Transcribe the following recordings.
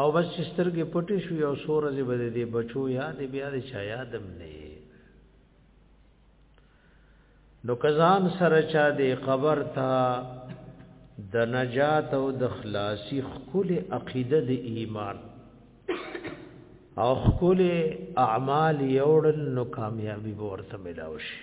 او بس چې سترګې پټې شو او سورځې بده دې بچو یاد بیا دې چا یادم نه نو کزان سره چا دې قبر تا د نجات او د خلاصي خپل عقیده د ایمان او خپل اعمال یوړل نو کامیابی ورته ملاوي شي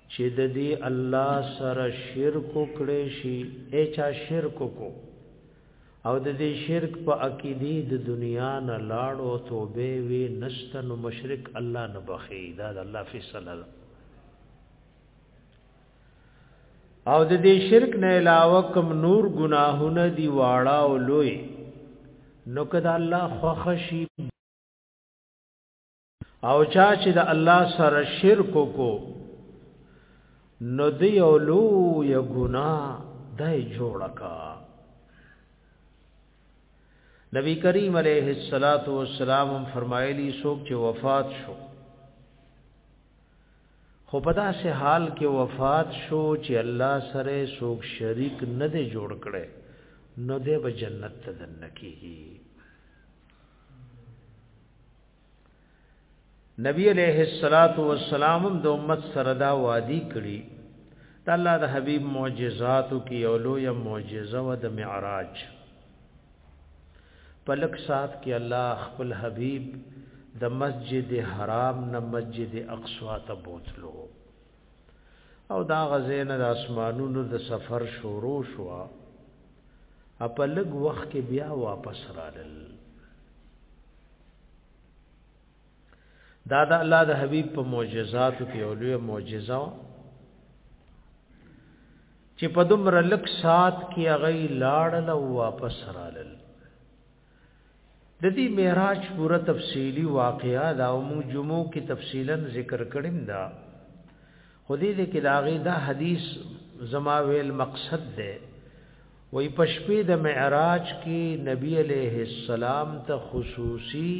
چې د دې الله سره شرک وکړي شي اې چا شرک کو او د دې شرک په عقیدې د دنیا نه لاړو توبه وی نشته نو مشرک الله نه بخي دا د الله فیصله ده او د دې شرک نه علاوه کوم نور ګناهونه دی واړه او لوی نو کدا الله خوښ شي او چا چې د الله سره شرک کو نو دی او لو یا ګنا دای جوړ کا نبی کریم علیه الصلاۃ والسلام فرمایلی څوک چې وفات شو خو په داسې حال کې وفات شو چې الله سره څوک شریک نه دی جوړ کړي نو دی به جنت ته دنکیږي نبی علیہ الصلات والسلام د امت سره دا وادي کړی د الله د حبیب معجزاتو کې یو لوی معجزه و د معراج پلک سات کې الله خپل حبیب د مسجد حرام نه مسجد اقصا ته بوتلو او دا غزین د اسمانونو د سفر شروع شو اپلګ وخت کې بیا واپس رالل دا د الله د حبيب په معجزاتو کې یو لوی معجزه و چې په دومره لک سات کې هغه لاړل او واپس رالل د دې معراج پوره تفصیلی واقعا دا مو جمعو کې تفصیلا ذکر کړم دا خو دې دې کې داغه دا حدیث زما ویل مقصد ده وایي په شپې د معراج کې نبی علیه السلام ته خصوصي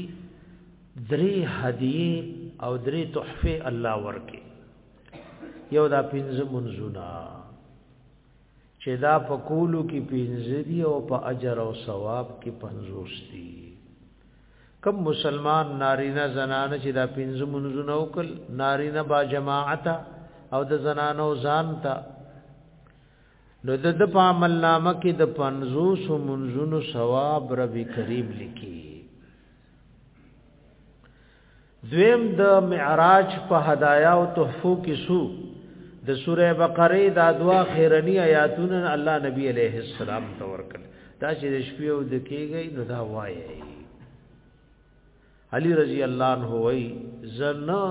درې هدیه او درې تحفه الله ورکي یو دا پنځه منځونه چې دا په کولو کې پنځه دي او په اجر او ثواب کې پنځوس دي کم مسلمان نارینه زنانه چې دا پنځه منځونه وکړ نارینه با جماعت او د زنانو ځان ته نو د د په عمل نامه کې د 50 منځونو ثواب رب کریم لیکي دویم د معراج په هدايا او تحفو کې سو د سوره بقره د دوا خیرنی آیاتونه الله نبی عليه السلام تورکل دا چې د شپې او د کېږي نو دا وایي علی رضی الله عنه وای زنه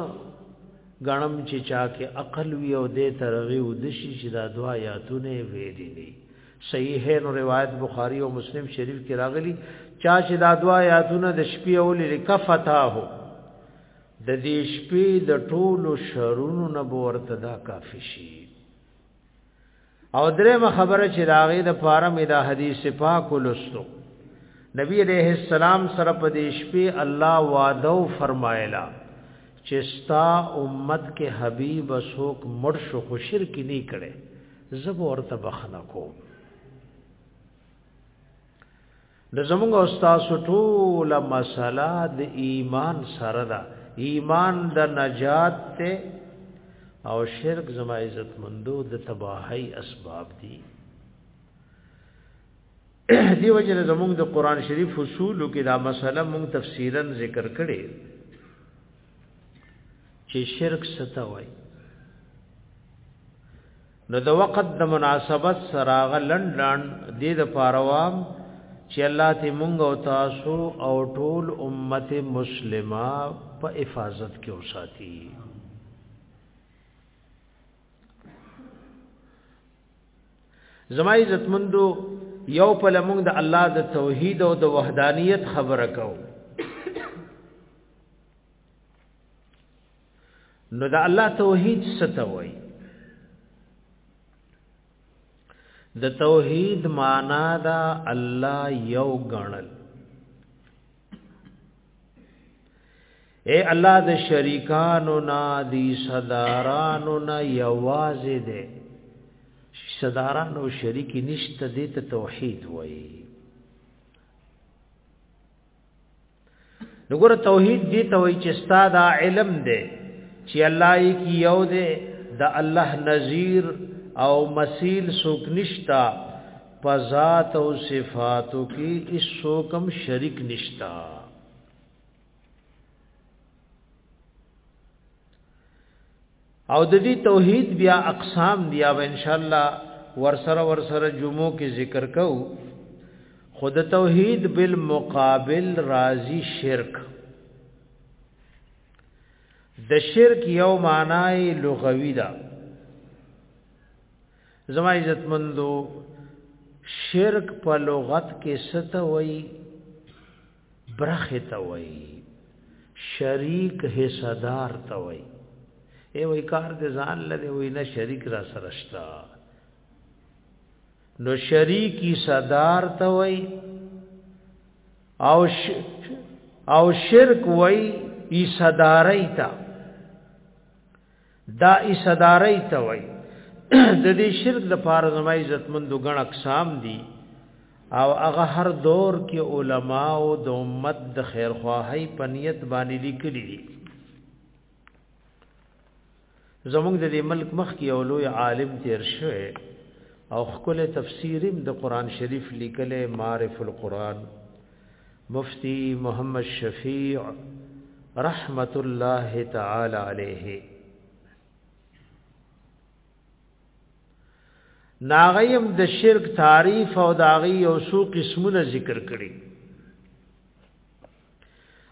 غنم چې چا کې عقل وی او دې ترغي او د شي چې دا دعا یاتونه ویلې دي صحیح نو روایت بخاری او مسلم شریف کې راغلي چا چې دا دعا یاتونه د شپې او لکفتا هو د دې شپې د ټولو شرونو نه ورته دا کافی شي او درې خبره چې داغه د پاره مې دا حدیث پاک ولستو نبی علیہ السلام سره په دې شپې الله وعده فرمایلا چې ستا امت کې حبیب سوک مړ شو خو شرک نه کړي زب ورته بخنه کوم د زمونږ او تاسو ټول مسله د ایمان سره ده ایمان د نجات ته او شرک زما عزت مندو د تباہی اسباب دي دی وجه زمونږ د قران شریف اصول کې دا مسله مونږ تفصیلا ذکر کړي چې شرک ستوي نو د وخت د مناسبت سره غلند لاند دې د پاروام چې الله ته مونږ او تاسو او ټول امت مسلمه په حفاظت کې وساتي زما عزتمندو یو په لمونږ د الله د توحید او د وحدانیت خبره کوو نو د الله توحید ستوي د توحید معنا دا الله یو غنل اے الله د شریکانو نا دی صدارانو نا یوازې دې صدارانو شریکی نشته دې ته توحید وایي نګور توحید دی ته وی چې ستا دا علم دی چې الله یې کی یو دی د الله نذیر او مثیل سوک نشتا په ذات او صفاتو کې هیڅ کم شریک نشتا او د دې توحید بیا اقسام دی او ان شاء الله ورسره ورسره جمعو کې ذکر کو خود توحید بالمقابل راضی شرک د شرک یو معنی لغوی ده زما عزت مندو شرک په لغت کې ست وای برخه ته وای شریک حصدار ته وای ای وای کار دې ځان لدی وای نه شریک را سره شتا نو شریکی صدار ته وای او ش... او شرک وای ای صدارای ته دا ایصداري ته وای د دې شرک د پاره زما عزتمند غن اقسام دي او هغه هر دور کې علما او د امت د خیر خواهی په نیت باندې لیکلي دي زمونږ د دې ملک مخ کې یو لوی عالم تیر شوی او خپل تفسیرم د قران شریف لیکلې معرف القرآن مفتی محمد شفیع رحمت الله تعالی علیه ناغیم د شرک تعریف او داغي یو سو قسمونه ذکر کړي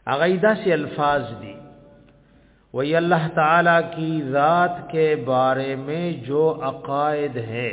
هغه داسې الفاظ دي وی اللہ تعالی کی ذات کے بارے میں جو عقائد ہیں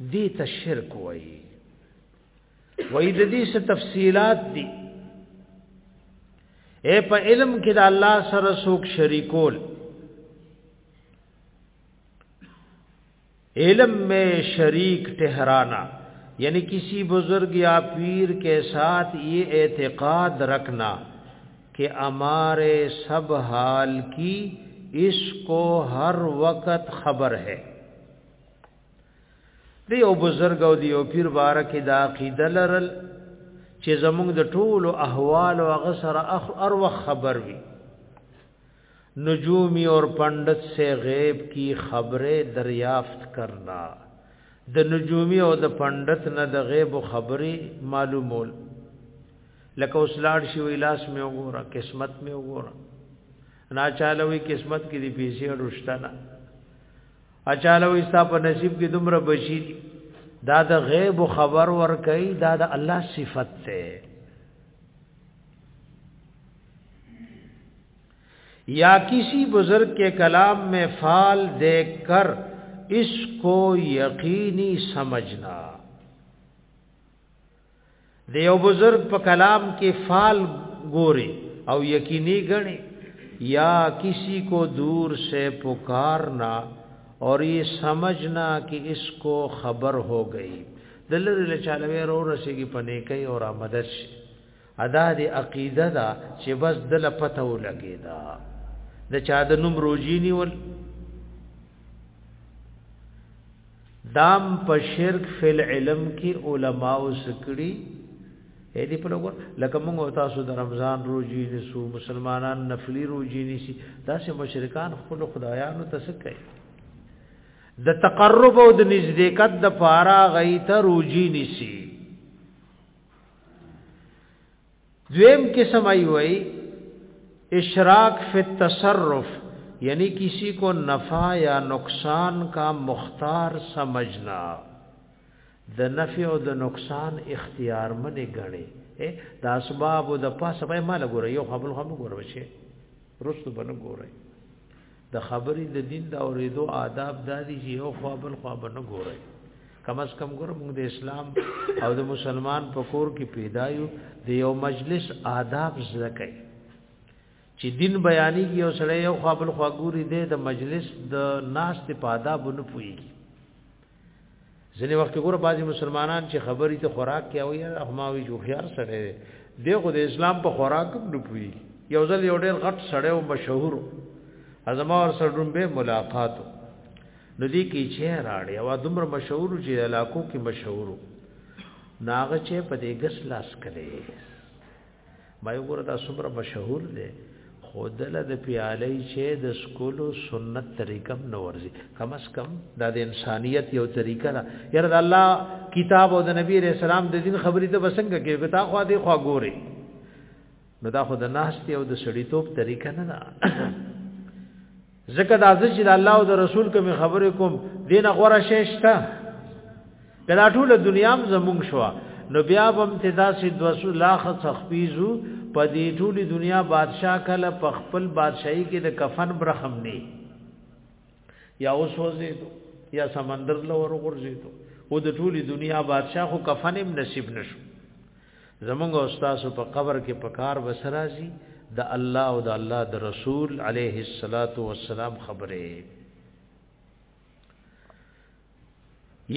دې ته شرک وایي وایي د دې څه تفصيلات دي اے په علم کې د الله سره څوک شریکول علم میں شریک ٹہرانا یعنی کسی بزرگ یا پیر کے ساتھ یہ اعتقاد رکھنا کہ ہمارے سب حال کی اس کو ہر وقت خبر ہے دی او بزرګ او دی او پیر بارک دا عقیده لرل چې زموږ د ټولو احوال او غسر اخ ار وخت خبر وي نجومی اور پندت سے غیب کی خبریں دریافت کرنا د نجومی او د پندت نه د غیب خبري معلومول لکه اوس لاړ شي ویلاس مې وګوره قسمت مې وګوره نا چالوي قسمت کې دی پیسې اړوشتنه اچاله وي ستا په نصیب کې دومره بشي دي دا د غیب خبر ور کوي دا د الله صفت ده یا کسی بزرگ کے کلام میں فال دیکھ کر اس کو یقینی سمجھنا د یو بزرگ په کلام کې فال ګوري او یقیني غني یا کسی کو دور سے پکارنا اور یہ سمجھنا کہ اس کو خبر ہو گئی دلر له چالوې رو رسېږي پنه کوي او آمدد شي ادا دې عقیده دا چې بس دل پته ولګي دا د چا د نوم روجي نیول دام په شرک فل علم کې علما او سکړي اې دې په لګور لکه موږ تاسو د رمضان روزي نسو مسلمانان نفلی روزي نسی دا سه مشرکان خپل خدایانو ته سکي د تقرب او د نزدېکت د پارا غیته روزي نسی دویم قسم ای وای اشراک فی التصرف یعنی کسی کو نفع یا نقصان کا مختار سمجھنا د نفع او د نقصان اختیار منه غني د اسباب او د پاسه به مال ګوره یو خپل خپل ګوره شي رسو بنه ګوره د خبرې د دین د اوریدو آداب دادی چې یو خوا بل خوا به نه ګورئ کم از کم ګور موږ د اسلام او د مسلمان په کور کې پیدا یو د یو مجلس آداب زده کوي چې دین بیانې یو سره یو خپل خواګوري دی د مجلس د ناس په آداب نه پويږي ځینې وخت ګوره بعضی مسلمانان چې خبرې ته خوراک کې او یاره ما وی جو خيار سره دی دغه د اسلام په خوراک هم نه پوي یو ځل یو ډېر غټ سړی او مشهور ازما ور سره ډومبه ملاقات نو دې کې چې راړې او دومره مشهور چې علاقو کې مشهور ناغه چې په دې ګس لاس کړي ما یو ګور دا صبر مشهور دی خودل د پیالې چې د سکولو سنت طریقه نو ورزي کم اس کم دا د انسانيت یو طریقه ده یره د الله کتاب او د نبی رسول الله د دین خبرې ته بسنګ کې وتا خو دې خو ګوري نو دا خو د ناشتي او د سړیتوب طریقه نه ده ځکه دا ځکه چې د الله او د رسول کوم خبرې کوم دین غوړه شې شته کله ټول دنیا هم زمونږ شو نو بیا هم ته داسې 200 لاخ څخپیزو په دې ټول دنیا بادشاہ کله په خپل بادشاہي کې د کفن برخم نه یا اوس وځي یا سمندر لور غورځي او د ټول دنیا بادشاہ خو کفن هم نصیب نشو زمونږ او تاسو په قبر کې په کار وسرازي د الله او د الله د رسول عليه الصلاه والسلام خبره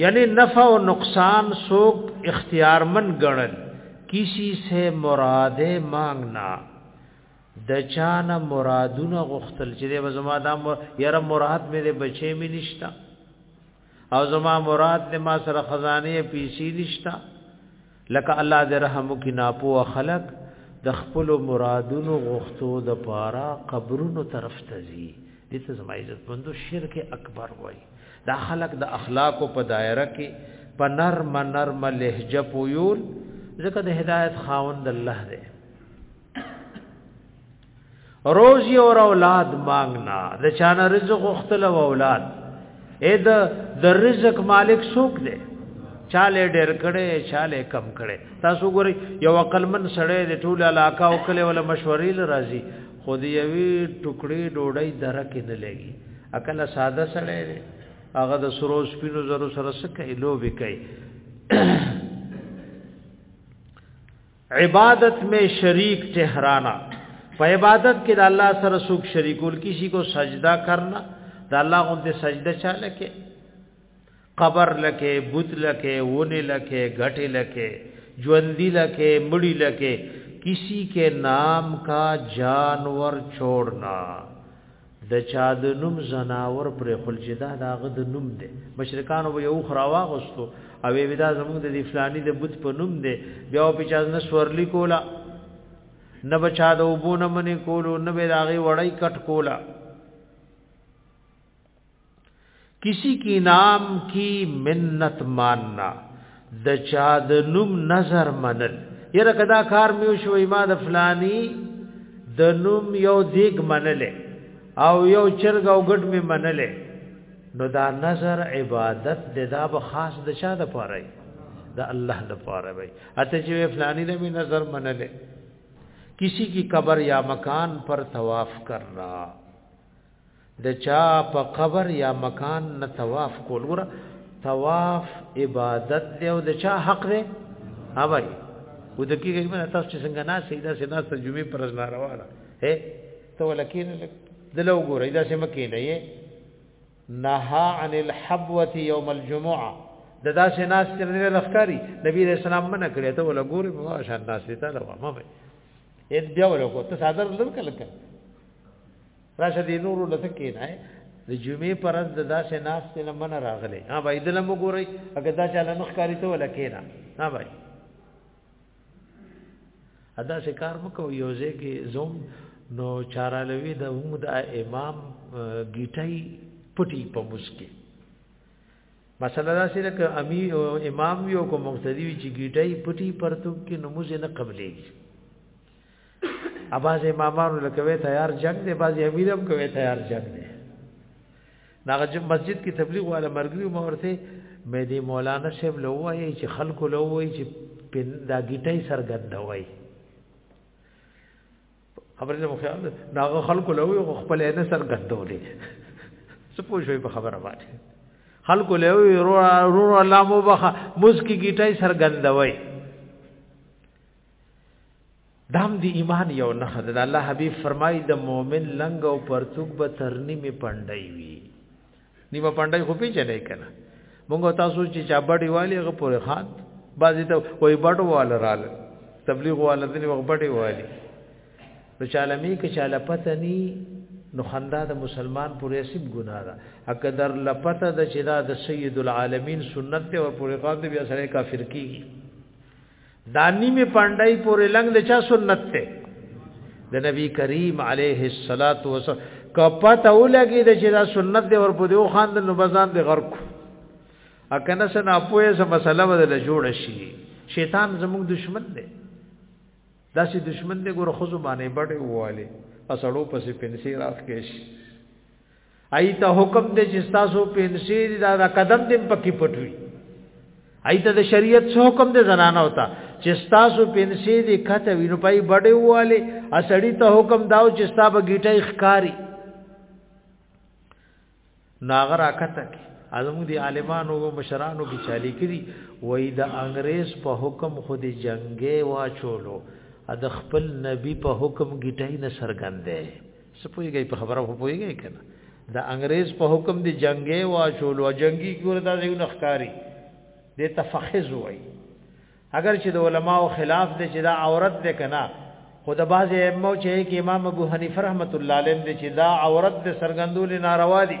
یعنی نفع او نقصان سوق اختیارمن ګڼل کسی سے مراد مانگنا د چانه مرادونه غختل چې به زما دا یاره مراد مې د بچې مې نشتا او زما مراد دې ما سره خزانه پیسې نشتا لکه الله دې رحم وکي ناپو خلق د خپل مرادونو غوښتو د پاره قبرونو طرف ته ځي دې ته زما عزت مندو شرک اکبر وای دا خلق د اخلاق په دایره کې په نرم نرم لهجه پویول ځکه د هدایت خاوند الله دی روزی اور اولاد مانگنا د چانه رزق غختل او اولاد اې د د رزق مالک څوک دی چاله ډېر کړي چاله کم کړي تاسو ګورئ یو عقلمن سړی د ټول علاقه او کله ولا مشورې لرازي خو دی یوی ټوکړي ډوډۍ درکې نه لګي عقل ساده سړی دی هغه د سرو سپینو زرو سره سکه لوبي کوي عبادت میں شریک ٹھہرانا په عبادت کې د الله سره څوک شریکول کسی کو سجدا کرنا د الله غوندې سجده چاله کې قبر لکه بت لکه ونه لکه غټه لکه ژوندۍ لکه مړی لکه کسی کې نام کا جانور چھوڑنا د چا د نوم ځناور پرېښول چې دا د هغه د نوم دی مشرکانو به یو خرا واغستو او وی دا زموږ د فلانی د بت په نوم دی بیا په چا نه سورلی کولا نه بچا د وبونه منې کولو نه به داغه وړی کټ کولا کسی کی نام کی منت ماننا د چا د نوم نظر منل یره کدا کار میو شو ما د فلانی د نوم یو دیګ منل او یو چرګ او ګډ می منل نو دا نظر عبادت د دا به خاص د چا د پاره د الله د پاره وي اته چې فلانی د می نظر منل کسی کی قبر یا مکان پر طواف کرنا د چا په قبر یا مکان نه طواف کول ګره طواف عبادت دی او د چا حق دی اوی و د کیږي من تاسو چې څنګه نه سیدا سیدا ست جمعې پر ځنا روانه هه ته ولکین دلو ګره دا سم کې نه یې نها عن الحبوه یوم الجمعه د داسې ناس چې نه لخکاری نبی رسول الله منع کړی ته ولا ګوري په شان ناس ته لوا ما به اې بیا ولکو ته صادر لر کله کله راشه دې نور لته کې نه د جمعې پر ورځ د داسې ناس ته لمن راغلي ها بھائی دلته مو ګورئ اګه دا چاله مخ کاری ته ولکې نه ها بھائی ادا سه کار مکو یوځه کې زوم نو چارالوی د هم د امام گیټای پټی په مسکه مثلا دا سره ک امی امام یو کو مقتدی وی چې گیټای پټی پرتوب کې نماز نه قبلې اباز امامانو لکوي تیار جنگ دی باز امیرم کوي تیار جنگ دی ناغه جم مسجد کې تبلیغ والا مرګري ما ورته مې دی مولانا صاحب لووي چې خلکو لووي چې دا ګټي سرګند وای خبرې له خیال ناغه خلکو لووي خپل نه سرګندولې څه پوښوي په خبره باندې خلکو لووي رو رو الله مو بخا مسکی ګټي سرګند وای دام دی ایمان یو نه خدای الله حبیب فرمای د مؤمن لنګ او پرتوک به ترنی می پندای وی نیمه پندای خو پیچنه کنه مونږ تاسو چې چا بډی والی غ پورې خان بازی ته وای بډو وال رال تبلیغ وال دې وغ بډی والی نو چالمی کې چاله پته نی نو خندا د مسلمان پورې اسیب ګناه ده اګه در لپته د چې دا د سید العالمین سنت ته ور پورې خان دې بیا سره کافر کیږي دا نیمه پاندای پورې لنګ د چا سنت ته د نبی کریم علیه الصلاۃ والسلام کپته ولګي د چې دا سنت دی ور په دیو خان د نوبزان دی غرق اکنه سنا پوهه سم مسله بدل جوړ شي شیطان زموږ دشمن دی داسې دشمن دی ګور خو زبانه بډې واله اسړو پسې پنسي راخ کېش ایت حکم دې چې تاسو پنسي دا قدم دې پکې پټوي ایت د شریعت څخه حکم دې زنانه وتا چې تاسو پنسي دې کته وینو پای بډې واله اسړی ته حکم داو چې تاسو بغیټه ښکاری ناغر اکته کې ازمو دي عالمانو او مشرانو کې چالي کړي وای د انګريز په حکم خود جنگي واچولو د خپل نبي په حکم گیټای نه سرګندې سپویږي په خبره خو پویږي کنه دا انګريز په حکم دی جنگي واچول او جنگي ګور دا یو نخکاری د تفخذ وای اگر چې د علماو خلاف دی چې دا عورت ده کنه خو د باز ائمه چې کې امام ابو حنیفه رحمت الله علیه دی چې دا عورت د سرګندول ناروا دي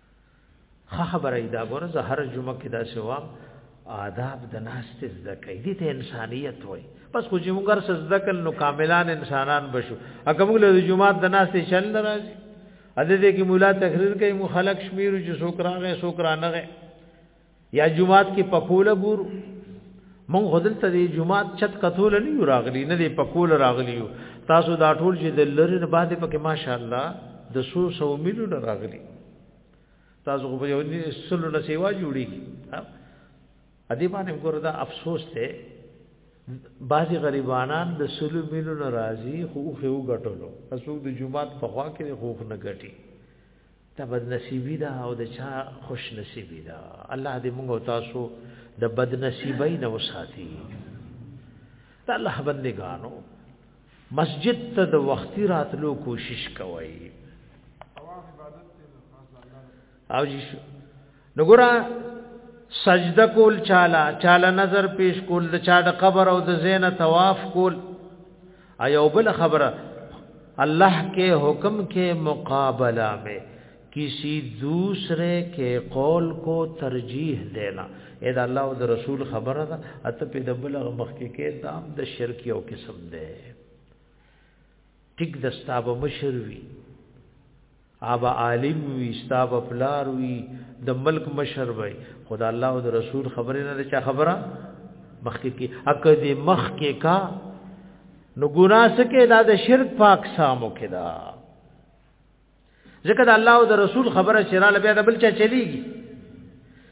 خه خبره ای دا ګوره زه هر جمعه کې دا سوام آداب د ناس ته زده کوي دي ته انسانيت وای پس خو چې موږ هر څه زده کړل نو کاملان انسانان بشو اګه موږ له جمعه د ناس ته چل راځي ا دې کې مولا تقریر کوي مو خلق شمیر چې څوک راغې څوک رانغه یا جمعات کې پکوله ګورو مونږ خدل ته دی جمعات چت کتول نه یو راغلی نه دی پکوله راغلی یو تاسو دا ټول چې د لری نه باندې پکې ماشاءالله د سو سو ملو نه راغلی تاسو په یو نه سلو نه سیوا جوړیږي ا دې باندې ګور دا افسوس ته بعضی غریبانان د سلو ملو نه راضي خو خو غټلو اسو د جمعات په خوا کې خو نه غټي دا بدنصیبی ده او د چا خوش نصیبی ده الله دې موږ او تاسو د بدنصیبی نه وساتي دا الله بندگانو مسجد ته د وختي راتلو کوشش کوي او جی نګورا سجده کول چاله چاله نظر پیش کول د چا د قبر او د زینه طواف کول ایو بل خبره الله کے حکم کے مقابلہ میں کسی دوسرے کے قول کو ترجیح دینا اې دا الله او د رسول خبره ده اته په د بلغ مخ کې کې دام د شرک یو قسم ده ټیک د ستاب مشروي ابا عالم وی ستاب پلار وی د ملک مشر وی خدا الله او رسول خبره نه چا خبره مخکې کې اک دې مخ کې کا نو ګنا سکه دا د شرک پاک سامو کې دا ځکه د الله او د رسول خبره شراله بیا د بل چا چلیږي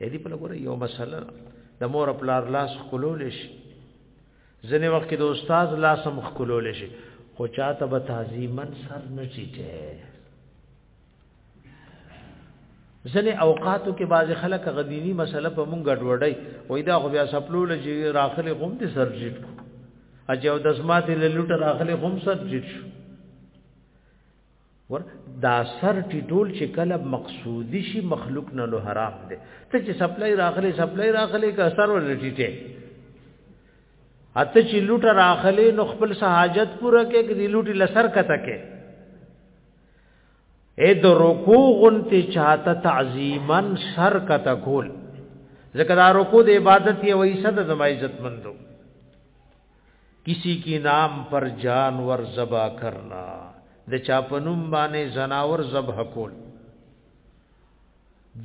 اې دې په لګوره یو مسله د مور پلار لاس خلول شي ځنې وخت کې د استاد لاس هم خلول شي خو چاته به تعظیمن سر نه چیټه ځنې اوقاتو کې بعض خلک غدینی مسله په مونږ ګډوډي وای دا خو بیا سپلول چې راخلي غوم دي سر چیټ کو اجو دسمات له لوټ راخلي غوم سر چیټ شو ور دا سر ټیټول چې کله مقصودی شي مخلوق نه له حرام دی ته چې سپلای راغلی سپلای راغلی که سر ول ټیټه اته چې لوټ راغلی نو خپل سہاجت پوره کې کې لوټ لسر کته کې اې د رکوع غنتی چاته تعظیمن سر کته کول ذکر رکوع د عبادت یې وایي صد زما عزت مندو کسی کی نام پر جانور زبا کرنا د چاپنوم باندې زناور زبح کول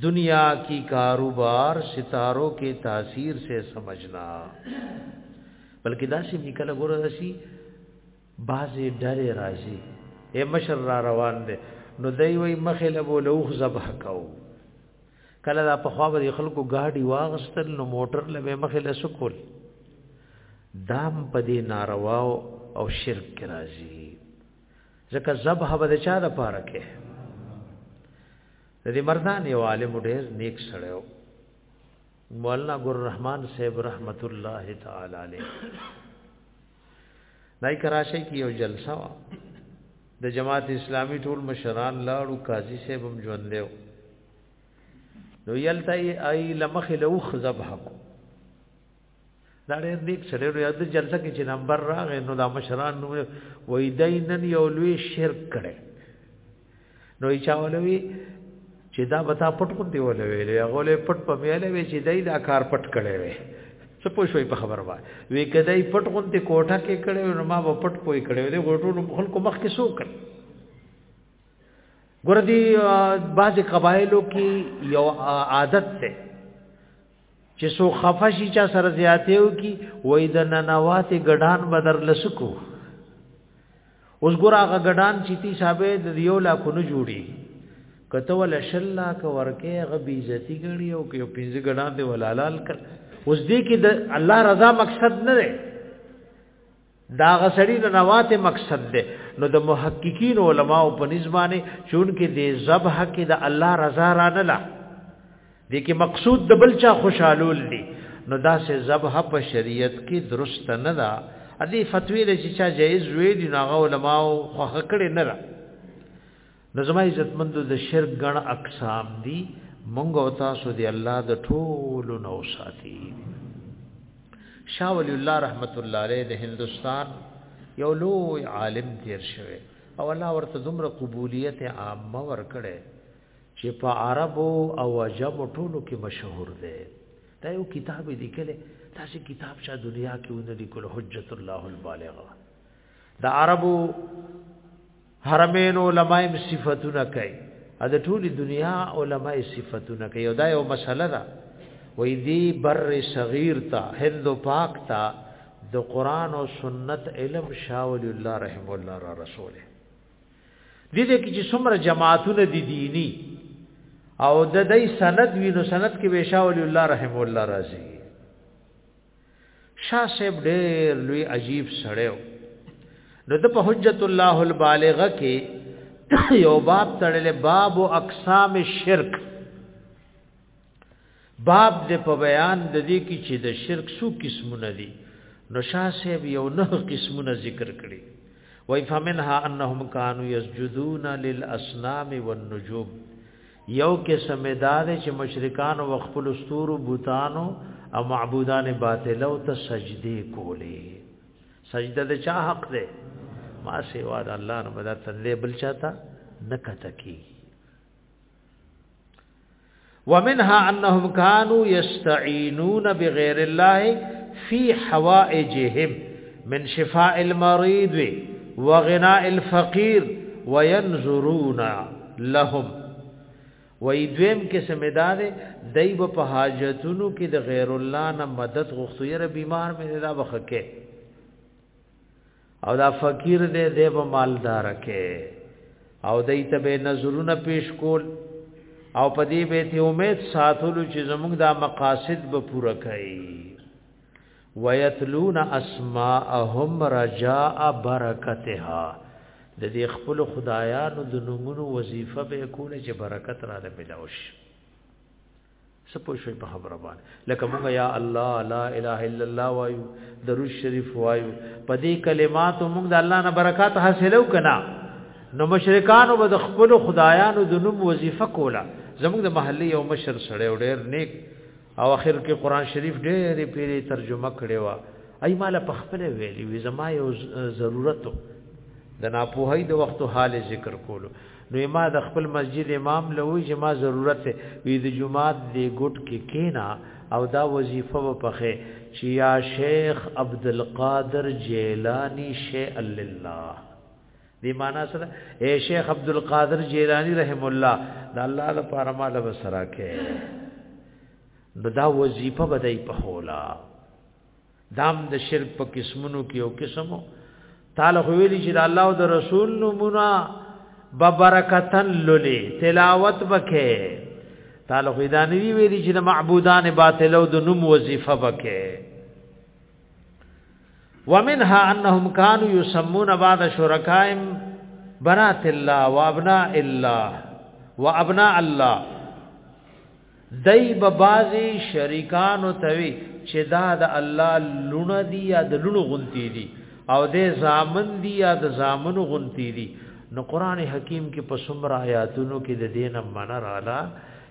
دنیا کی کاروبار ستارو کې تاثیر سے سمجھنا بلکې دا سی نکله ګوره دسی بازي ډلې راځي اے مشر را روان دي نو دوی وای مخه له بولوخ زبح کاو کله دا په خوا به خلکو گاډي واغستل نو موټر لوي مخې له سکول دام په دې ناروا او شرک کې راځي ځکه ذبح به د چا د پاره کې د دې مردان یو عالم ډېر نیک سره و مولانا ګل رحمان صاحب رحمت الله تعالی علیه دای کراچۍ کې یو جلسه وا د جماعت اسلامی ټول مشران لاړو قاضي صاحب هم ژوند دیو نو یلته ای لمخ له وخ ذبح کو دا ډېر نیک سره نو یاد جلسه کې چې نمبر راغې نو دا مشران نو وای دای نن یو لوی شرک کړي نو یې چاولوي چې دا بتا پټ پټ دی ولې ویلې هغه له پټ په ویلې وی چې دای دا کار پټ کړي وي څه پوه شوي په خبر وای وی کدی پټ غونته کوټه کې کړي نو ما به پټ پوي کړي له غټو خلکو مخ کې سو کړ ګور دي بعض قبایلو کې یو عادت ده چې سو خفشي چا سره زیاتیو کی وای د ننواتې ګډان بدر لسکو اوس ګور هغه ګډان چې تی صاحبې د یو لا کو نه جوړي کته ول شلا ک ورکه غ بی عزتی غړي او کې پنځه ګډان دی ولالال کړ اوس دې کې د الله رضا مقصد نه دی دا غسړی د نوات مقصد ده نو د محققین علما او په نسبانه چون کې د ذبح کې د الله رضا را نه لا د کې مقصود د بل چا خوشالول دي نو دا سه ذبح په شریعت کې درست نه ده ادي فتوی له چې چا جایز وی دي ناغه علما او خو کړي نه نو زما عزتمند د شرک غن اقسام دي مونږ او تاسو دی الله د ټول نو ساتي شاه ولی الله رحمت الله علیه د هندستان یو لوی عالم تیر شوی او الله ورته دومره قبولیت عامه ورکړي چې په عربو او عجم ټولو کې مشهور دی دا یو کتاب دی کله تاسو کتاب شاه دنیا کې ونه لیکل حجت الله البالغه د عربو حرمین علماء صفاتونه کوي ا د ټولي دنیا علماء صفاتونه کوي او دا یو مسله ده وې دی بر صغیر تا هند پاک تا د قران او سنت علم شاول الله رحم الله را رسول دي دې کې چې څومره جماعتونه دي دینی او د دې سند وینو سند کې ویشاول الله رحم الله راځي شاه صاحب ډېر لوی عجیب سړی و نو د په حجت الله البالغه کې یو باب تړلې باب او اقسام الشرک باب د په بیان د دې کې چې د شرک څو قسمونه دي نو شاه صاحب یو نه قسمونه ذکر کړي وای فمنها انهم كانوا يسجدون للاصنام والنجوم یو قسم دار چې مشرکان او خپل استور بوتانو او معبودان باطل او ته سجدي کولې سجده د چا حق ده ما سیوا د الله نه بدل تندې بل چاته نکته کی ومنها انهم كانوا يستعينون بغير الله في حوائجهم من شفاء المريض وغناء الفقير وينظرون لهم وای دویم کې سمیدار دای په حاجتونو کې د غیر الله نه مدد غوښتو یې بیمار مې دا بخکه او دا فقیر دې دې په مالدار کې او دای ته به نظرونه پیش کول او په دې به ته امید ساتلو چې زموږ دا مقاصد به پوره کړي ويتلون اسماءهم رجاء برکتها د دې خپل خدایانو د نومونو وظیفه به کوله چې برکت را ده ملاوش سپو شوي په خبره باندې لکه موږ یا الله لا اله الا الله وایو درود شریف وایو په دې کلماتو موږ د الله نه برکات حاصلو کنا نو مشرکانو به د خپل خدایانو د نوم وظیفه کوله زموږ د محلي یو مشر سره ډېر نیک او اخر کې قران شریف ډېرې پیری ترجمه کړې و ای مال په خپل ویلی وی زما یو ضرورت د ناپوهی د وختو حال ذکر کولو نو ما د خپل مسجد امام له وی چې ما ضرورت وی د جمعات دی ګټ کې کینا او دا وظیفه و پخې چې یا شیخ عبد القادر جیلانی شیء لله دی معنا سره اے شیخ عبد القادر جیلانی رحم الله د الله لپاره ما له سره کې نو دا وظیفه بدای په هولا دام د شرک په قسمونو کې او قسمو تعالی خو ویلی چې د الله او د رسول نمونه ببرکتن للی تلاوت وکې تعالی خو دا نه ویلی چې د معبودان باطل او د نوم وظیفه وکې ومنها انهم كانوا يسمون بعض شركائهم بنات الله وابناء الله وابناء الله دای به بازي شریکان او توي چې دا د الله لونه دي یا د لونو غونتی دي او د زامن دي یا د زامنو غونتی دي نو قران حکیم کې په څومره آیاتونو کې د دینه منر اعلی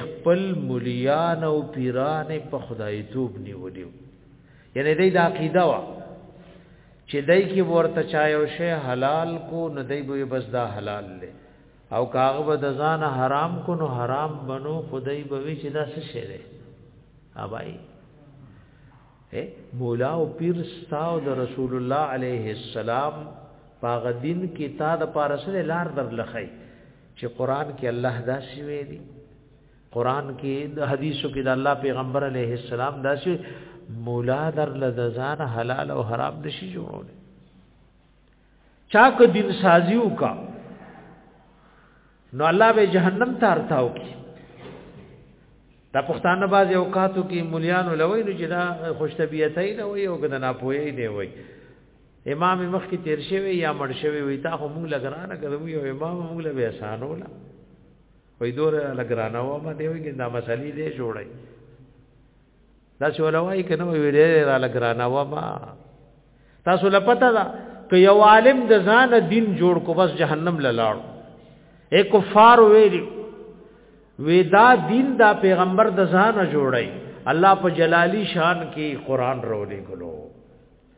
خپل مليان او پیران په خدای توب نیولیو یعنی دای د عقیده وا چې دای کې ورته چایو شی حلال کو نو دای به بس دا حلال لې او کاغه به د ځان حرام کو نو حرام بنو خدای به وی چې دا څه شی دی ابای مولا او پیر ستاو د رسول الله علیه السلام پاغه دین کې تا د پارسره لار در لخی چې قران کې الله داسې ویلي قران کې د حدیثو کې د الله پیغمبر علیه السلام داسې مولا در لزان حلال او حرام نشي جوړول چا کو دین سازیو کا نو الله به جهنم ته ارتاو کی دا پښتانه باز یو کاتو کې مليانو لوي نو چې دا خوش طبيعتای نه وي او کنه نه پوي نه وي امام مخ کې تیر شوی یا مړ شوی وي تا خو موږ لګرانه کړو یو امام موږ له احسان ولا وې دور لګرانه و ما دی وي دا مسلې دې جوړي دا چې ولوي کنه وي دې را لګرانه و ما تاسو لپته دا که یو عالم د ځان دین جوړ کو بس جهنم لاړ اے کفار ویلی وی دا دین دا پیغمبر د ځان جوړی الله په جلالی شان کې قران رولې ګلو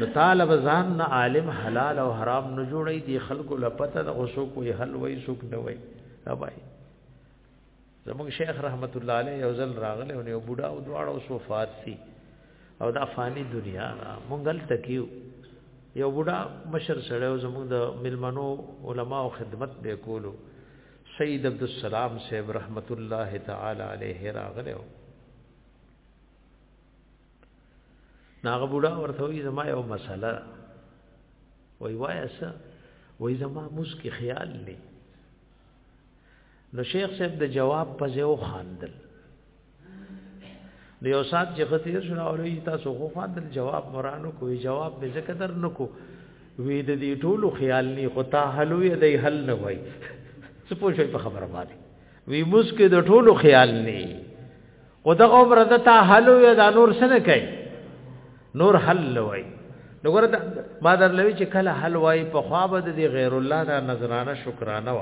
نو طالب ځان نه عالم حلال او حرام نه جوړي دي خلکو لپته د غوسو کوی حل وای سوک نه وای ابای زموږ شیخ رحمت الله علیه یو ځل راغله او یو بوډا او دواړو سو فارسی او د افغاني دنیا مونږل تکیو یو بوډا مشر سره او زموږ د ملمنو علما او خدمت به کولو سید عبد السلام صاحب رحمت الله تعالی علیه راغله ناغه بوډا ورته وی زما یو مسله وای وای اس وای زما موس کې خیال نه نو شیخ صاحب د جواب په ځو خاندل نو یو سات چې خطیر شو او لوی تاسو خو خاندل جواب مرانو کوی جواب به زکه در نکو وی د دې ټولو خیال نه خو تا حل وی د حل نه وای څه پوښي په خبره باندې وی موس کې د ټولو خیال نه او د عمر د تا حل وي دا نور سره کوي نور حل وي نګور ما در لوي چې کله حل وای په خوا به د غیر الله دا نظرانه شکرانه و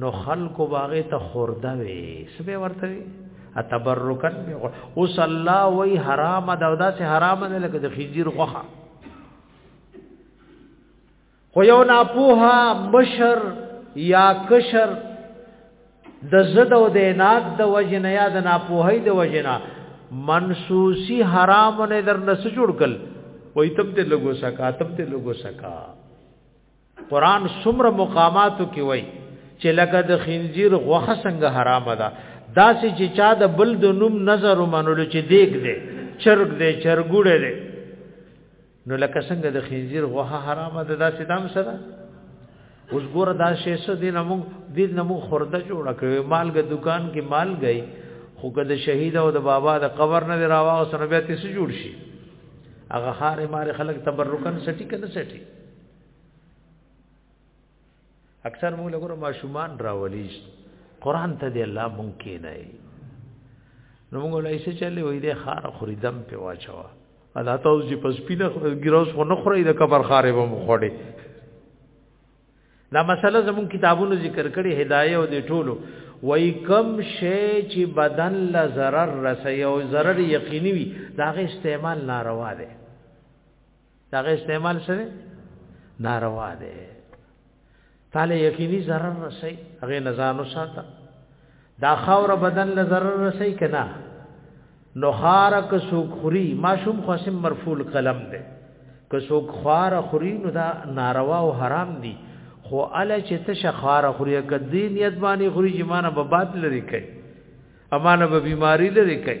نو خلق باغې ته خورده وي سبه ورته وي اتبرکن اوس الله وی حرام دا داسې حرام نه لکه د خنزیر غوخه خو یو ناپوها مشر یا کشر د زد او د ناد د وجنه یا د ناپوهی د وجنه منسوسی حرام نه در نس جوړ کل وای تب ته لګو سکا تب ته لګو سکا قران سمر مقاماتو کې وای چې لکه د خنزیر غوخه څنګه حرام ده دا سې چې چا د بل د نوم نظر ومنلو چې دیګ دی چرګ دی چرګوړه دی نو لکه څنګه د خنزیر غوها حرامه ده داسې دام سره اوس ګور دا شی څه دین موږ دین موږ خورده جوړه کړو مالګه دکان کې مال گئی خو که د شهید او د بابا د قبر نه راوا او سره بیا تیسه جوړ شي هغه هارې مارې خلک تبرکن سټی کنه سټی اکثر موږ لګور ماشومان راولي قران ته دی الله مونږ کې نه نو موږ له ایسه چلې وې د خار خریدم په واچوا ادا ته اوس چې پس پینه ګیروس خو نه خورې د کبر خارې به مخړې دا مسله زمون کتابونو ذکر کړي هدايه او د ټولو وای کم شی چې بدن له zarar رسي او zarar یقیني وي دا غي استعمال ناروا دی دا غي استعمال سره ناروا دی تعالی یقیني zarar رسي هغه نزان وساته دا خاور بدن له zarar رسي کنا نو خارک سوک خوري ماشوم قسم مرفول قلم دی که سوک خار خوري نو دا ناروا او حرام دی خو اله چې ته شخار خوري کدی نیت باندې خوري چې مانه ببات لري کوي امانه به بیماری لري کوي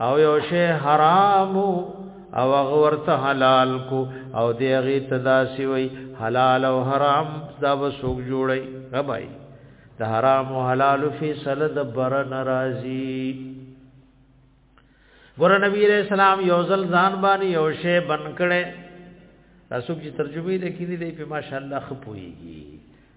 او یو شی حرام او غورته حلال کو او دی غی تداسی وی حلال او حرام دا وسوک جوړی ربای د حرام او حلال فی صلی د بر ناراضی ګور نبی علیہ السلام یو ځل ځان باندې یو شی بن کړي تاسو چې ترجمه دې کړې دې په ماشاءالله خپويږي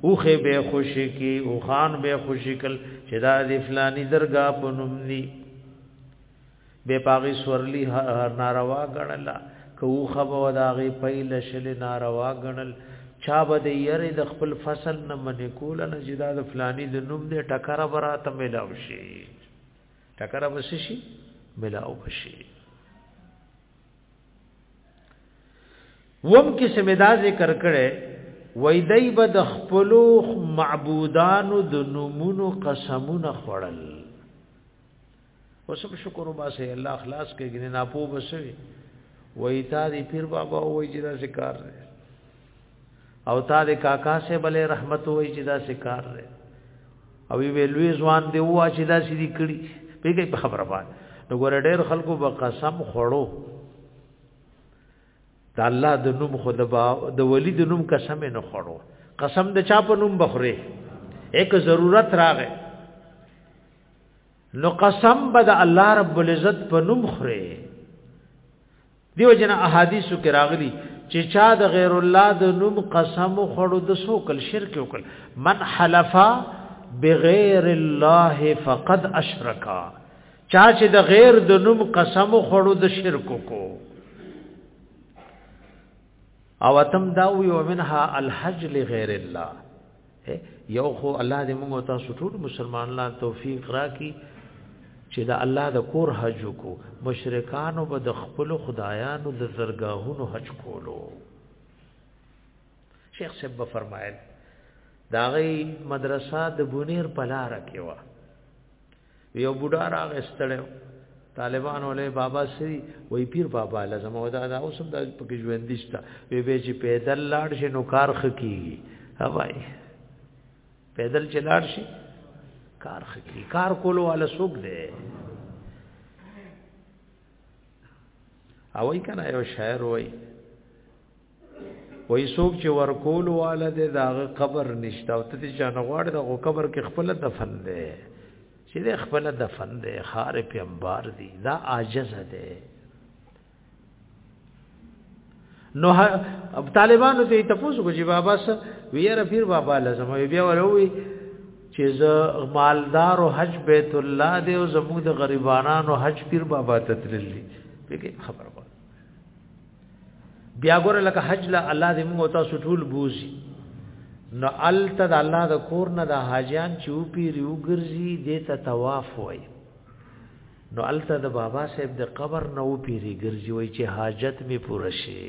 اوخه به خوشی کی او خان به خوشی کل چې دا د فلانی درگاه په نوم دی به پاغي سورلی هر ناروا غنل کو خو به داغه پیل شل ناروا غنل چا به د یری د خپل فصل نه منې کول نه چې دا د فلانی د نوم دی ټکر براته ملاو شي ټکر به شي ملاو شي وم کې سمدا ذکر کړي وای دای به د خپل معبودانو د نمونو قسمونه خړل وسب شکر وباسه الله خلاص کې ګنې ناپو بسوي وای تا دې پیر بابا وای جرا ذکر او تا د کاکا سه بلې رحمت وای چې دا سکار لري او وی لوی ځوان دی وا چې دا سړي کړي پیګي په خبره باندې نو ګور ډېر خلکو به قسم خړو د الله د نوم خود با د ولی د نوم قسم نه خړو قسم د چا په نوم بخره یک ضرورت راغې نو قسم به د الله رب العزت په نوم خره دیو جن احادیثو کې راغلي چې چا د غیر الله د نوم قسم خوړو د سو کل شرک وکړ من حلفا بغیر الله فقد اشرکا چا چې د غیر د نوم قسم خوړو د شرک کو او تم داوی ومنها الحج لغیر الله یو خو الله دې موږ تاسو ټول مسلمانانو توفیق راکړي چې دا الله د کور حج کو مشرکانو به د خپل خدایانو د زرګاهونو حج کولو شیخ صاحب فرمایل دا غي مدرسه د بونیر پلار کې و یو بوډا راغی ستړی طالبان ولې بابا سری وای پیر بابا لازم او دا دا اوس هم د پکې ژوند ديشتا وی به چې پیدل لاړ شي نو کار خکېږي هواي پیدل چې لاړ شي کار خکېږي کار کولو والا سوق دی او ای کنه یو شاعر وای وای څوک چې ورکول واله دی دا غ قبر نشته او ته چې نه غواړي دا غو قبر کې خپل دفن دی چې د خپل دفن دی خار په انبار دی دا عاجز دی نو طالبانو ته تاسو کو چې بابا سره ویره پیر بابا لازم وي بیا وروي چې ز مالدار او حج بیت الله دی او زموږ د غریبانو حج پیر بابا ته تللی خبر وره بیا ګور لکه حج لا الله دې موږ تاسو ټول بوزي نو الته د الله د کور نه د حاجیان چوپی ریو ګرځي دې ته طواف وای نو الته د بابا صاحب د قبر نه و پیری ګرځي وای چې حاجت می پوره شي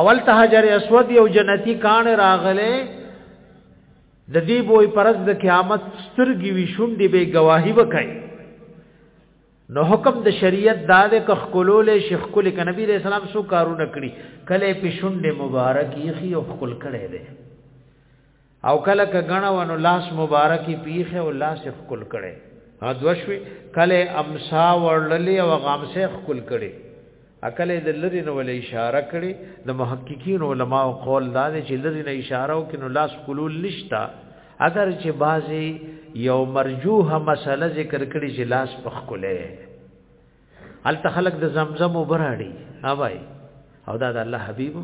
اول ته حجر اسود یو جنتی کان راغله د دې بوې پرز د قیامت سترګي وی شونډې به گواہی وکړي نو حکم د شریعت دا د کخکلول شیخ کول ک نبی رسول سلام سو کارونه کړی کله په شونډه مبارکی خي او خپل کړي دي او کله ک غنه ونو لاس مبارکی پیخه او لاس خپل کړي ها دوشوي کله امسا ورللی او غامسه خپل کړي عقل د لری نه ولې اشاره کړي د محققین علما او قول دا دی چې لری نه اشاره او کینو لاس کولول نشتا اگر چې بازي یو مرجوه مسله ذکر کړي چې لاس پخ کوله ال تخلق د زمزم وبراړي اوای او دا د الله حبيب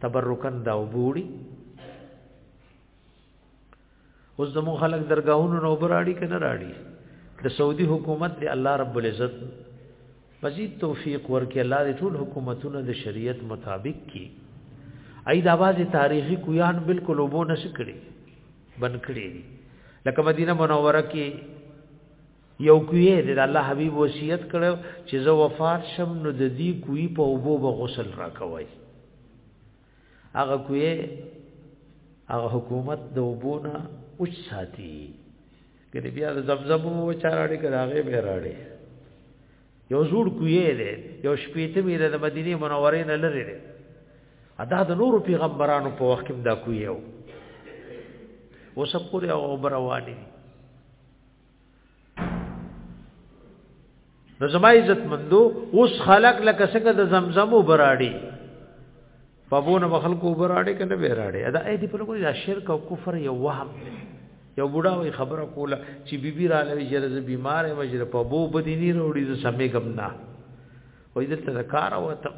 تبرکن دا وبوړي اوس زمو خلک درگاهونو نو براړي کنه راړي د سعودي حکومت دی الله رب العزت مزید توفیق ورکړي الله دې ټول حکومتونه د شریعت مطابق کی اې د आवाज تاریخي کویان بالکل وبو نش کړي بن کړي لکه مدینه منوره کې یو کوی دی د الله حبیب وصیت کړو چې زه وفات شم نو د دې کوی په وبو به غسل راکوي هغه کوی هغه حکومت د وبونه اوچ ساتي کله بیا د زمزم و چاراړي کړه هغه به راړي یو زوړ کوی دی یو شپېته میله د مدینه منورې نه لري دی ادا د نور پیغمبرانو په وخت کې دا کوی یو وسپورې او برواني نو زما عزت مندو اوس خلق لکه څنګه د زمزم وبراړي په بونه مخلق وبراړي کنه وراړي دا اې دی په لګو دا شرک او کفر یو وهم یو بوډا وی خبره کوله چې بیبي را لوي چې زه بیمار یم چې په بو بدینی وروړي زه سمې کم نه وې دلته کار وته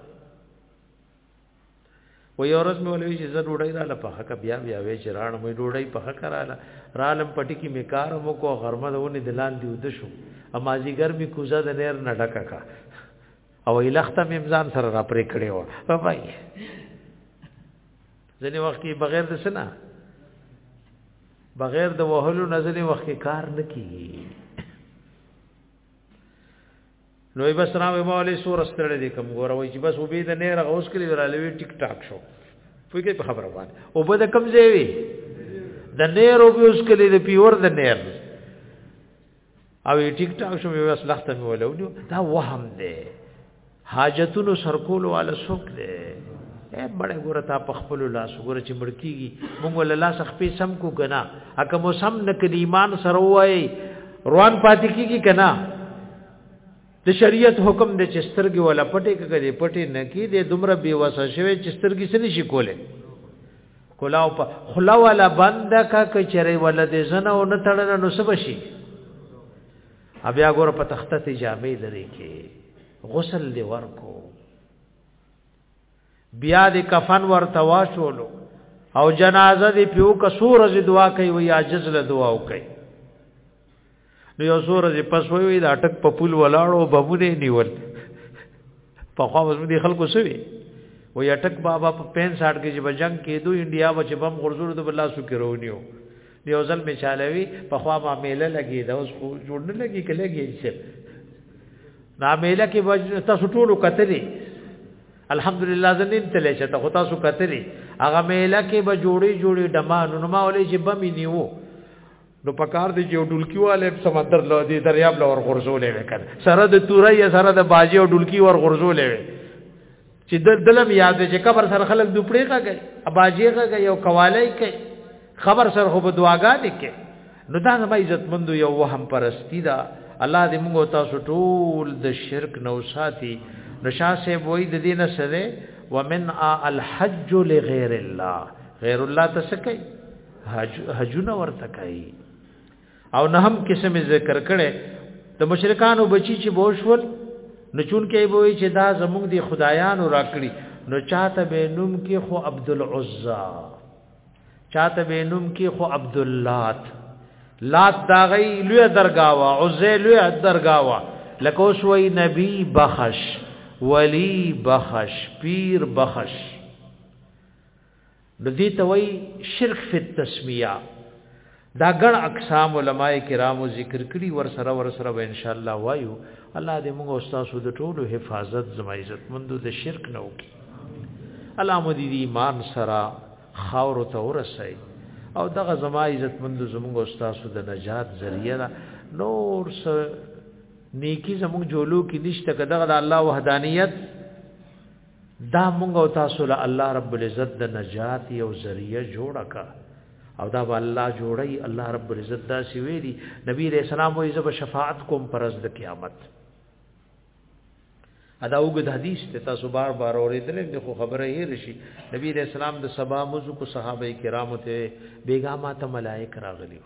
و یو ورځ مې ولوي چې زه ډوډۍ را لپخه ک بیا بیا وې چې راړم مې ډوډۍ پخه کراله رالم پټي کې مې کار مو کو غرمه د ونې دلان دی ود شو امازي ګرمي کوزه د نیر نه ډکا کا او الخته مې امزان سره را پرې کړې و بابای ځنې وخت کې بغیر د سنا بغیر د وهلو نظرې وخت کې کار نه کیږي نو بس را مې مولې سور استړې دې کوم ګوره وای چې بس وبې د نه رغوس کړی ورالوي ټیک ټاک شو فکر په خبره باندې او به د کم ځای وي د نیر او به اوس کړی د پیور د نیر او ټیک ټاک شو مې بس لخت مې ولونو دا وهم دی حاجتونو سرکول والا سوک دی اے بڑے ګوره تا په خپل لاس ګوره چې مړکیږي موږ ول لاس خپې سم کو غنا اکه مو سم نکلی ایمان سره وای روان پاتې کیږي کنا د شریعت حکم د چسترګي ولا پټې کګې پټې نه کی د دومره بي وسه شوی چسترګي سني شي کوله کلاو په خلا ولا بند کا کچره ولا د زنه او نه تړل نو سب شي بیا ګور په تخته ته جامې لري کې غسل دی ورکو بیا د کفن ورته واچولو او جنازه دی پیو کسور از دعا کوي وی عاجز له دعا وکي نو یو سور از پس وی وی دا ټک په پول ولاړو بمونه نیول په خو اوس دي خلکو سوي وی اٹک بابا په 65 کې چې بجنګ کېدو انډیا و چې بم غرزور د بلا سو کې رونیو یو ځل می چالوي په خوا ما میله لګي دا اوس خو جوړ نه لګي کلهږي چې نا میله کې تاسو ټول کتلې الحمدلله زنین تلې چې ته تاسو کتلې هغه میله کې به جوړي جوړي دمان نو ما ولې چې بمې نیو نو پکار دی چې ډولکی والے سمندر لو دی دریاب لور غرزولې وکړ سره د تورې سره د باجی او ډولکی ور غرزولې وکړ چې د دلم یاد چې قبر سره خلک دوپړې کوي اباجې کوي او کوالای کوي خبر سره خو په دعاګا دي کې نو دا زما عزت مند یو وهم پرستی دا الله دې موږ تاسو ټول د شرک نو ساتي نشا سے وای د دینه سره ومن الحج لغیر الله غیر الله تسکای حج حجونه ورته کوي او نه هم قسم ذکر کړي د مشرکانو بچی چې بوشول نو چون کې وای چې دا زموږ دی خدایانو راکړي نو چاته به نوم کې خو عبد العزا چاته به نوم کې خو عبد اللات لات دا غي لوی درگاوا عزه لوی درگاوا لکه اوس وای نبی بخش ولی بخش پیر بخش نو دې ته وایي شرک فی التسمیه دا ګڼ اقسام علما کرامو ذکر کړي ور سره ور سره به ان شاء الله وایو الله دې موږ او تاسو د ټولو حفاظت زما عزت مند د شرک نه وکي الله مو دې ایمان سره خاور ته ورسي او دغه زما عزت مند زموږ او تاسو د نجات ذریعہ ده نور سره نیکی زموږ جولو کې نشته کداغه د الله وحدانیت دا مونږ او تاسو له الله رب العزت د نجات یو ذریعہ جوړه کا او دا به الله جوړي الله رب العزت دا سی ویلي نبی رسول الله وایي زب شفاعت کوم پرز د قیامت ادا وګد حدیث ته تاسو بار بار اوریدل د خو خبره یې رشي نبی رسول الله د سبا موضوع کو صحابه کرامو ته بیګا ما ته ملائک راغلی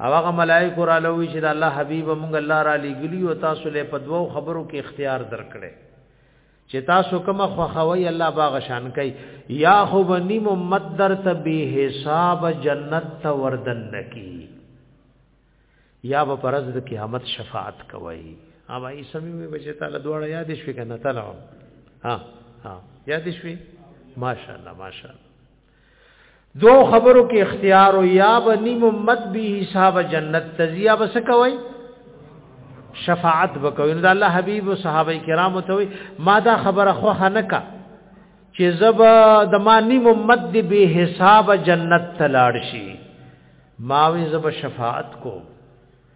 او هغه ملائکه را لوي چې د الله حبيب مونږ الله را لګلی او تاسو له په دوو خبرو کې اختیار درکړي چې تاسو کوم خوخوي الله باغ شان کوي یا خو بني محمد در ته به حساب جنت ته وردن نکی یا به پرز د قیامت شفاعت کوي اما ای سمي مې بچي تعالی دواړه یاد شوي کنه تعالی ها ها یاد شوي ماشاءالله ماشاءالله دو خبرو کې اختیار او یا به نیم امت به حساب جنت تزیا بس کوي شفاعت وکوي نو الله حبیب او صحابه کرام ته وي ما دا خبره خو هنکا چې زب د ما نیم امت دی به حساب جنت تلاړ شي ما وی زب شفاعت کو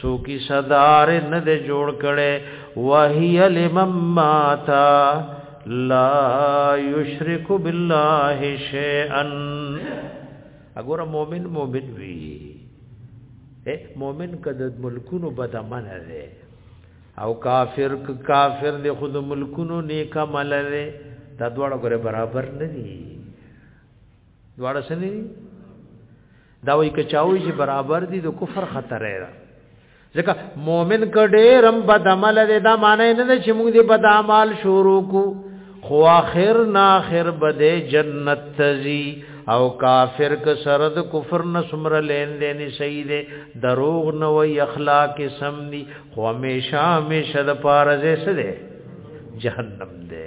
سوکی صدار نه دې جوړ کړي وهي لمم ماتا لا یشرک بالله شیئا اګور مؤمن مؤمن وی اے مؤمن کده ملکونو بدمن لري او کافر کافر دې خود ملکونو نیک عمل لري دا دواړه ګره برابر نه دي دواړه سني دا وایي که چاوي چې برابر دي د کفر خطر ده ځکه مؤمن کډېرم بد عمل دی دا معنی نه ده چې موږ دې بد اعمال شروع کو خو اخر نا اخر بده جنت تزي او کافر ک سرد کفر نه سمر لین دین صحیح دی دروغ نه وی اخلاق سم دی خو همیشه همیشه د پارزه سره جهنم دی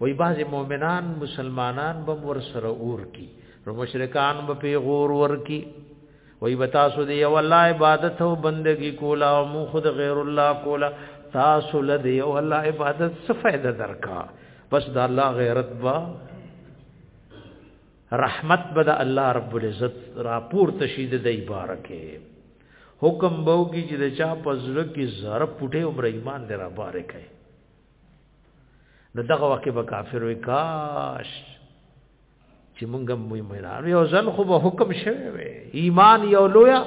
وای باز مؤمنان مسلمانان به ور سره اور کی نو مشرکان به پی غور ور کی وای بتا سو دی یو الله عبادت او بندگی کولا او مو خود غیر الله کولا تاسو لدی یو الله عبادت څه فائدہ درکا بس دا الله غیرت با رحمت بد الله رب العزت راپور تشید د بارکه حکم بو کی چې د چا پزړه کی زره پټه عمر ایمان درا بارکه نو دغه وخت به کافر وي کاش چې مونږ مؤمنان یو ځل خو به حکم شوی وي ایمان یو لویا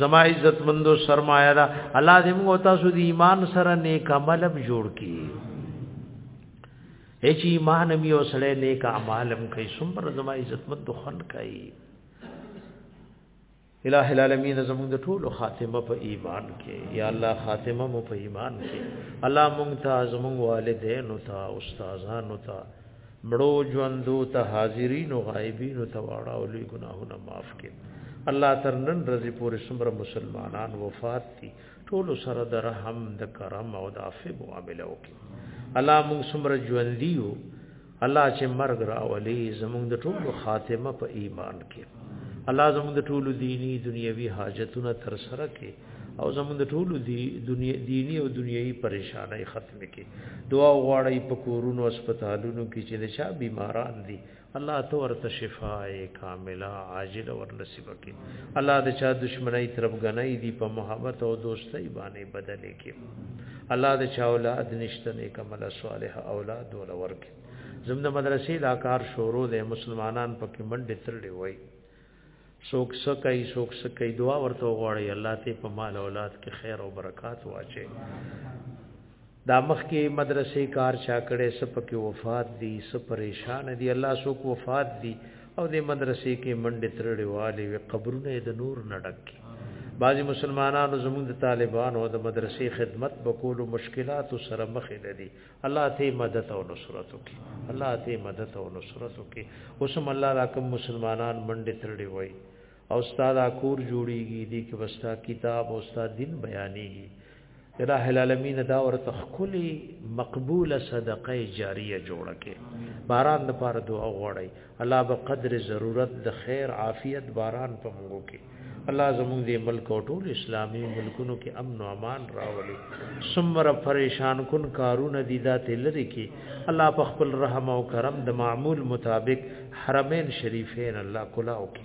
زما عزت مندو سرمایه را الله دې موږ تاسو دې ایمان سره نیک عمل هم جوړ کړي هیڅ ایمان هم یو سره نیک عمل هم کوي څومره زما عزت مندو خن کوي الہ العالمین زموږ د ټولو خاتمه په ایمان کې یا الله خاتمه مو په ایمان کې الله مونږ ته زموږ والدین او ته استادانو ته مړو ژوندو ته حاضرین او غایبین ته واړه او لوی ګناهونه معاف کړي الله تر نن ورځې پورې څومره مسلمانان وفات دي ټول سره د رحم د کرم او د عفو معاملې وکړي الله مونږ څومره ژوندۍ الله چې مرګ راولي زموږ د ټولو خاتمه په ایمان کې الله زموږ د ټولو دینی دنیوي حاجتونه تر سره کې او زموږ د ټولو دی دنیا دینی او دنیوي پریشانای ختم کې دعا غواړي په کورونو هسپتالونو کې چې د چا بیماران دي الله تو ورته شفای کامله عاجل ور نصیب کې الله د چا دشمنی طرف غنۍ دي په محبت او دوستۍ باندې بدلې کې الله د چا اولاد نشته نه کمل صالح اولاد ول ورک زمد مدرسې دا کار شروع د مسلمانان پکې منډه ترلې وای سوک سکای سوک سکای دعا ورته غواړي الله ته په مال اولاد کې خیر او برکات واچي دا مخ کې مدرسې کار چا کړي سپکه وفات دي سپریشان دي الله سوک وفات دي او د مدرسې کې منډې ترړې والي وي قبرونه د نور نه ډک بعضي مسلمانانو زموږ د طالبانو د مدرسې خدمت بکولو مشکلات سره مخ دي الله ته مدد او نصرت وکي الله ته مدد او نصرت وکي اوسم الله راکم مسلمانان منډې ترړې وي او استاد کور جوړیږي دي کې وستا کتاب او استاد دین بیانېږي الہ العالمین دا ورته خولي مقبوله صدقه جاریه جوړه کې باران د پاره دعا غوړی الله به قدر ضرورت د خیر عافیت باران په موږ کې الله زموږ دې ملک او ټول اسلامي ملکونو کې امن او امان راولي سمر پریشان کن کارونه دي داتې لري کې الله په خپل رحم او کرم د معمول مطابق حرمین شریفین الله کلا او کې